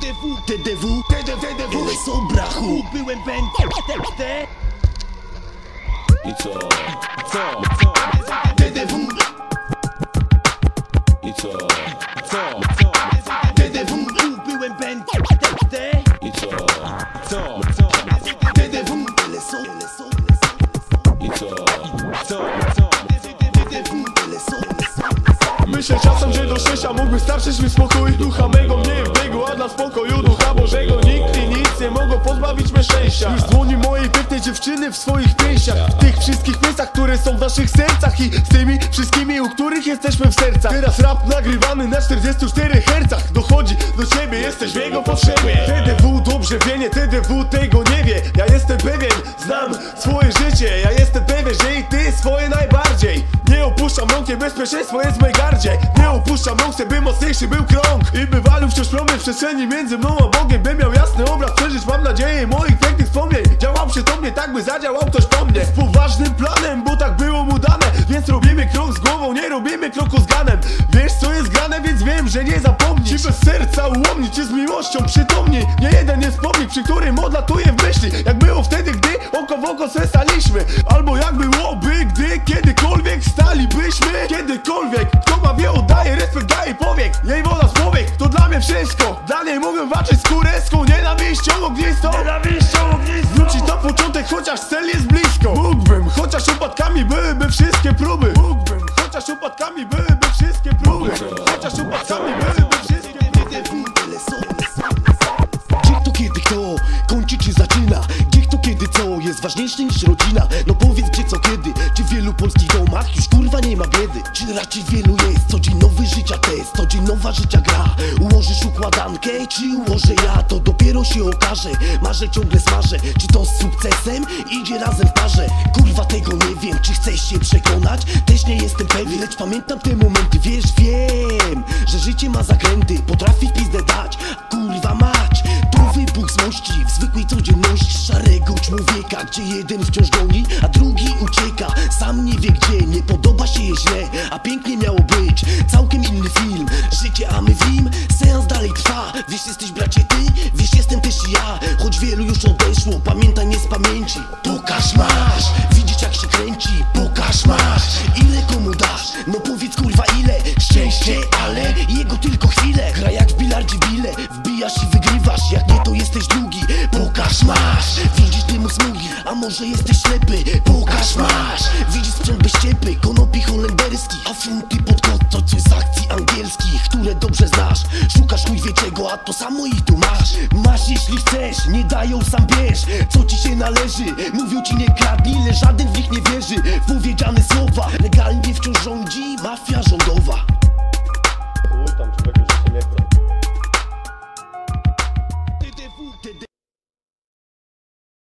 TDW, TDW, TDW, TDW LSO brachu Byłem będę I co? Co? Co? TDW, I co? co? Co? TDW, byłem będę I co? Co? Co? TDW, LSO, LSO, I co? co? Co? TDW, Myślę czasem, że do szczęścia mógłby starczyć mi spokój Ducha mego mnie dla spokoju Ducha Bożego. Nikt i nic nie mogą pozbawić mnie szczęścia. Już dłoni mojej pięknej dziewczyny w swoich pięściach. W tych wszystkich miejscach, które są w naszych sercach I z tymi wszystkimi, u których jesteśmy w sercach. Teraz rap nagrywany na 44 hercach. Dochodzi do ciebie, jesteś w jego potrzebie. TDW dobrze wie, nie TDW tego niebezpieczeństwo jest w mej gardzie. Nie opuszczam rąk, by mocniejszy był krąg. I by walił wciąż promień w przestrzeni między mną a Bogiem By miał jasny obraz przeżyć, mam nadzieję moich pięknych wspomnień. Działał przytomnie, tak by zadziałał ktoś po mnie. Z poważnym planem, bo tak było mu dane. Więc robimy krok z głową, nie robimy kroku z ganem. Wiesz co jest grane, więc wiem, że nie zapomnisz Ci bez serca ułomni, ci z miłością przytomni. Nie jeden jest pomnik, przy którym odlatuje w myśli. Jak było wtedy, gdy oko w oko se staliśmy. Albo jak byłoby, gdy kiedykolwiek stalibyśmy. Kiedykolwiek, kto ma wie oddaje, respekt daje powiek. Jej woda z powiek, to dla mnie wszystko. Dla niej mogę walczyć z nienawiścią ognistą. Nienawiścią ognistą. Wrócić na początek, chociaż cel jest blisko. Mógłbym, chociaż upadkami byłyby wszystkie próby. Mógłbym, chociaż upadkami byłyby ważniejsze niż rodzina. No powiedz gdzie co kiedy? Czy w wielu polskich domach już kurwa nie ma biedy? Czy raczej wielu jest co dzień nowy życia test Co dzień nowa życia gra? Ułożysz układankę czy ułożę ja? To dopiero się okaże. Marzę ciągle smażę. Czy to z sukcesem? Idzie razem w parze. Kurwa tego nie wiem. Czy chcesz się przekonać? Też nie jestem pewien. Lecz pamiętam te momenty. Wiesz wiem że życie ma zakręty. Potrafi pizdę dać. Kurwa mać. Tu wybuch złości w zwykłej codzienności. Szarego człowieka, gdzie jeden wciąż goni A drugi ucieka, sam nie wie gdzie Nie podoba się jej źle, a pięknie miało być. Całkiem inny film, życie a my w nim. Seans dalej trwa, wiesz jesteś bracie ty? Wiesz jestem też ja, choć wielu już odeszło Pamiętaj nie z pamięci. Pokaż masz, widzieć jak się kręci. Pokaż masz, ile komu dasz? No powiedz kurwa ile? Szczęście, ale jego tylko chwilę Gra jak w bilardzie bile. Wbijasz i wygrywasz. Jak nie to jesteś długi Pokaż masz a może jesteś ślepy? Pokaż masz. Widzisz sprzęt bez ściepy Konopi holenderski. A funty pod to coś z akcji angielskich Które dobrze znasz. Szukasz chuj wieczego, A to samo i tu masz. Masz jeśli chcesz Nie dają sam bierz Co ci się należy. Mówią ci nie kradnij Lecz żaden w nich nie wierzy. W powiedziane słowa Legalnie wciąż rządzi Mafia rządowa. Chuj człowieku, że się nie chce